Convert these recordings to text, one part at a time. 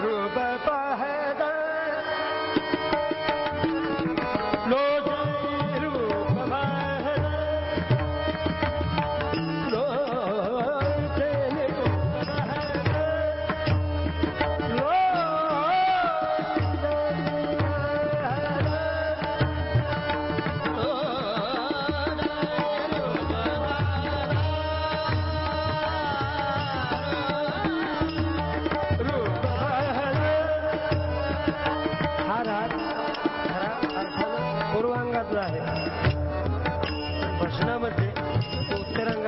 through the fire.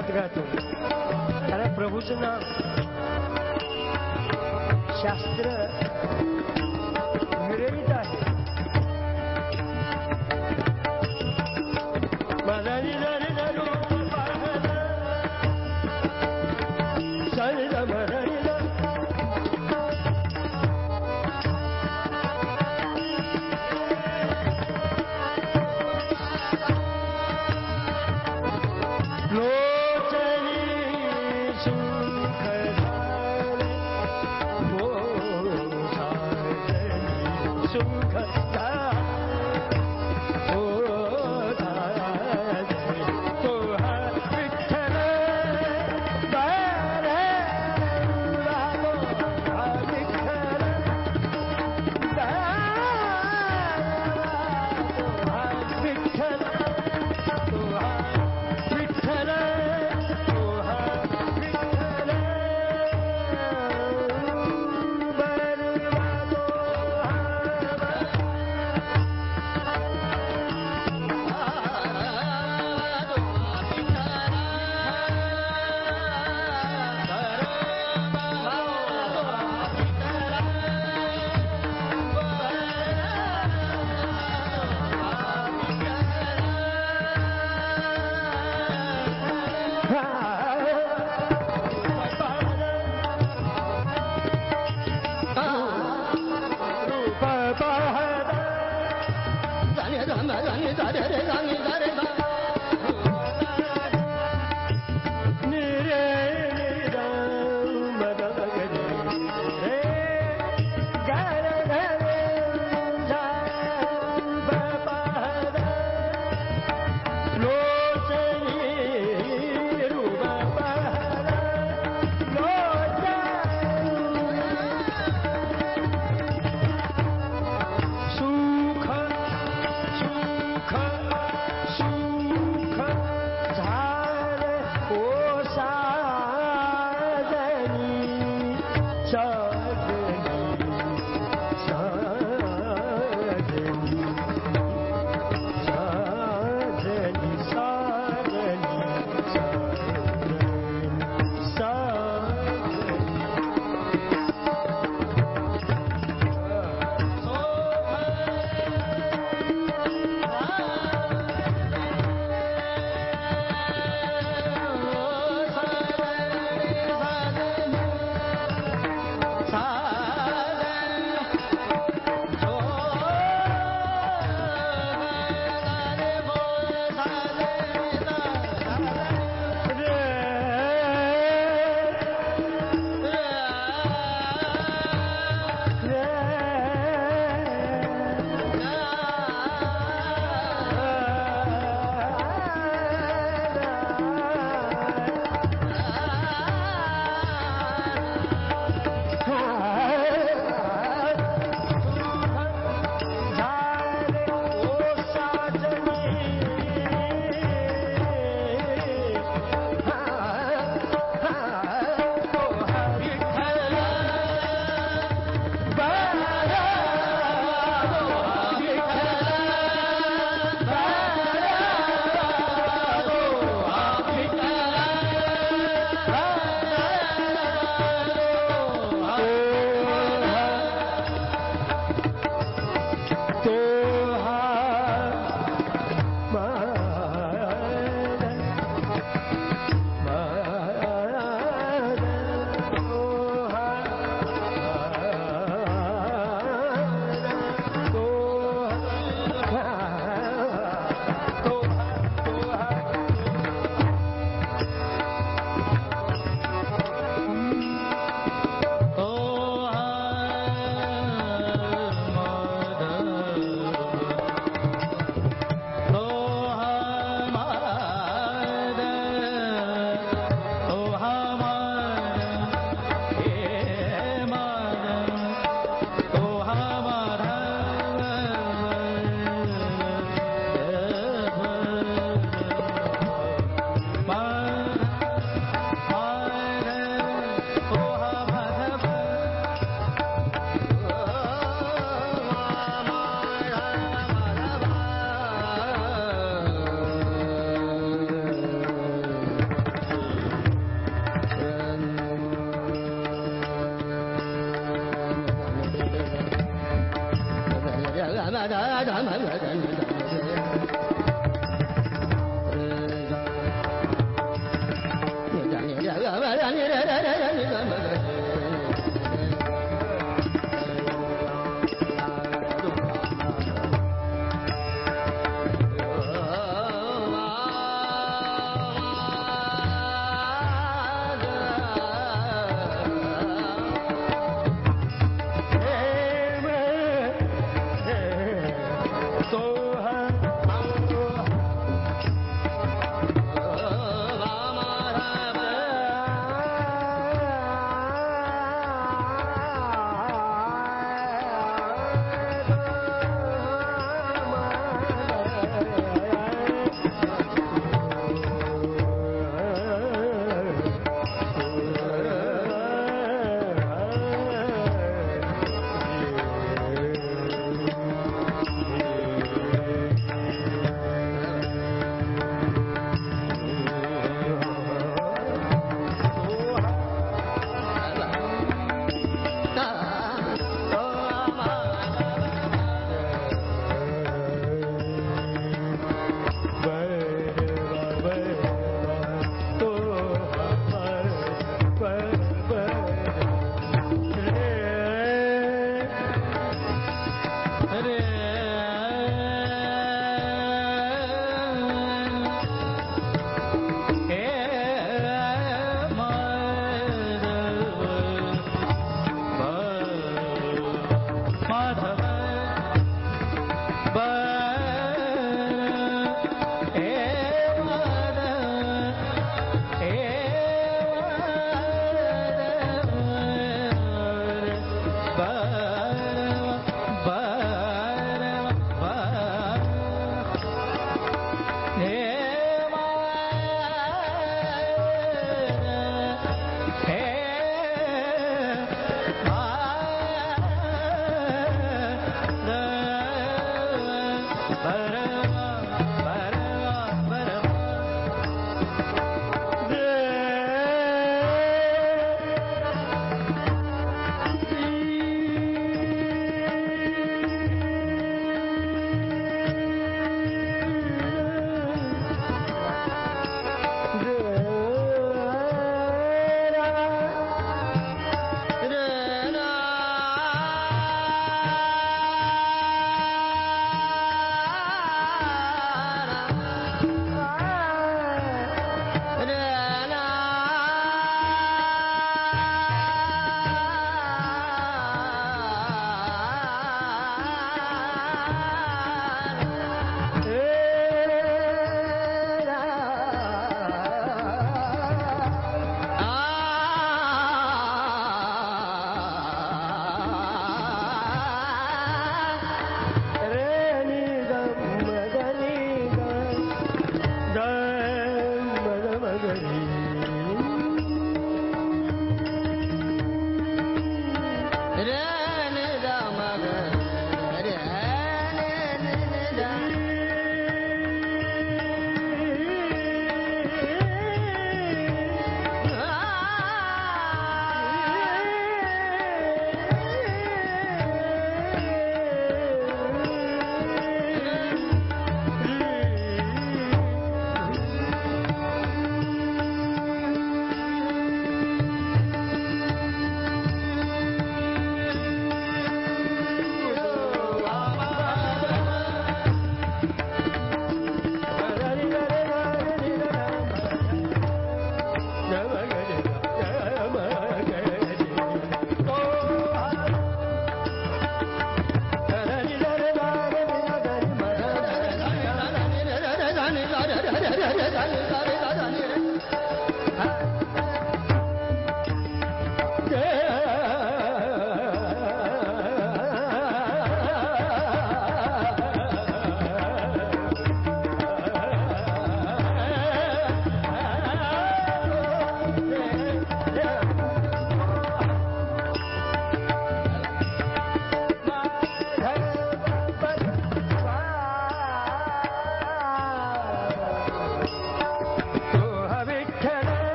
तो गाते अरे प्रभूचं नाम शास्त्र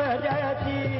गंगेच्या काठा भरती